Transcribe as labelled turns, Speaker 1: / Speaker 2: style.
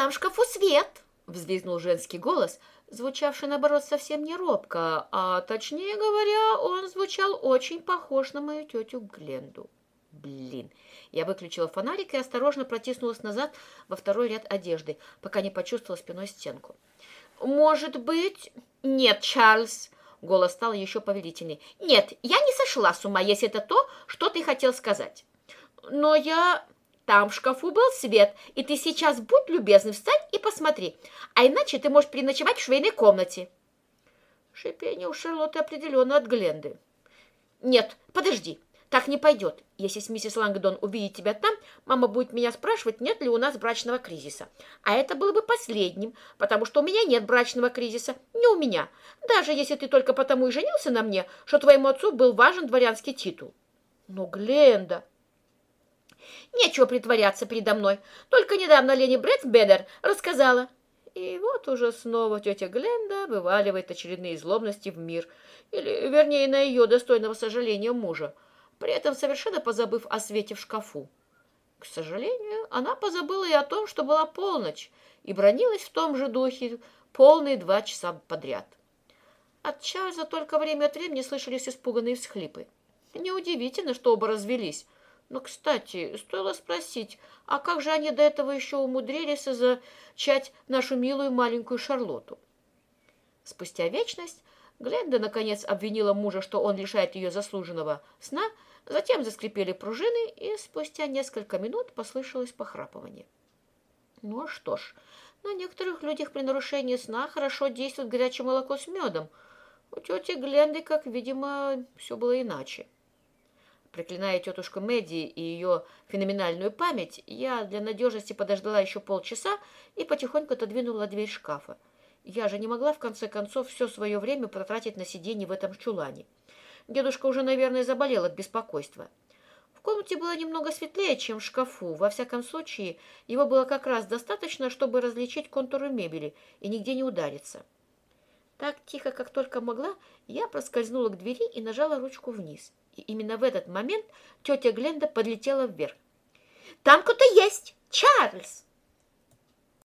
Speaker 1: там шкафу свет!» — взвизгнул женский голос, звучавший, наоборот, совсем не робко, а, точнее говоря, он звучал очень похож на мою тетю Гленду. Блин! Я выключила фонарик и осторожно протиснулась назад во второй ряд одежды, пока не почувствовала спиной стенку. «Может быть...» «Нет, Чарльз!» Голос стал еще повелительней. «Нет, я не сошла с ума, если это то, что ты хотел сказать. Но я...» Там в шкафу был свет, и ты сейчас будь любезный, встань и посмотри, а иначе ты можешь переночевать в швейной комнате. Шипение у Шарлотты определенно от Гленды. Нет, подожди, так не пойдет. Если миссис Лангдон увидит тебя там, мама будет меня спрашивать, нет ли у нас брачного кризиса. А это было бы последним, потому что у меня нет брачного кризиса. Не у меня. Даже если ты только потому и женился на мне, что твоему отцу был важен дворянский титул. Но, Гленда, Нечего притворяться передо мной. Только недавно Лени Брэдсбедер рассказала. И вот уже снова тетя Гленда вываливает очередные злобности в мир. Или, вернее, на ее достойного сожаления мужа. При этом совершенно позабыв о свете в шкафу. К сожалению, она позабыла и о том, что была полночь, и бронилась в том же духе полные два часа подряд. От Чарльза только время от времени слышались испуганные всхлипы. Неудивительно, что оба развелись. Но, кстати, стоило спросить, а как же они до этого еще умудрились зачать нашу милую маленькую Шарлоту? Спустя вечность Гленда, наконец, обвинила мужа, что он лишает ее заслуженного сна, затем заскрипели пружины, и спустя несколько минут послышалось похрапывание. Ну что ж, на некоторых людях при нарушении сна хорошо действует горячее молоко с медом. У тети Гленды, как видимо, все было иначе. Проклиная тетушку Мэдди и ее феноменальную память, я для надежности подождала еще полчаса и потихоньку отодвинула дверь шкафа. Я же не могла, в конце концов, все свое время потратить на сиденье в этом чулане. Дедушка уже, наверное, заболел от беспокойства. В комнате было немного светлее, чем в шкафу. Во всяком случае, его было как раз достаточно, чтобы различить контуры мебели и нигде не удариться. Так тихо, как только могла, я проскользнула к двери и нажала ручку вниз. И именно в этот момент тетя Гленда подлетела вверх. «Там кто-то есть! Чарльз!»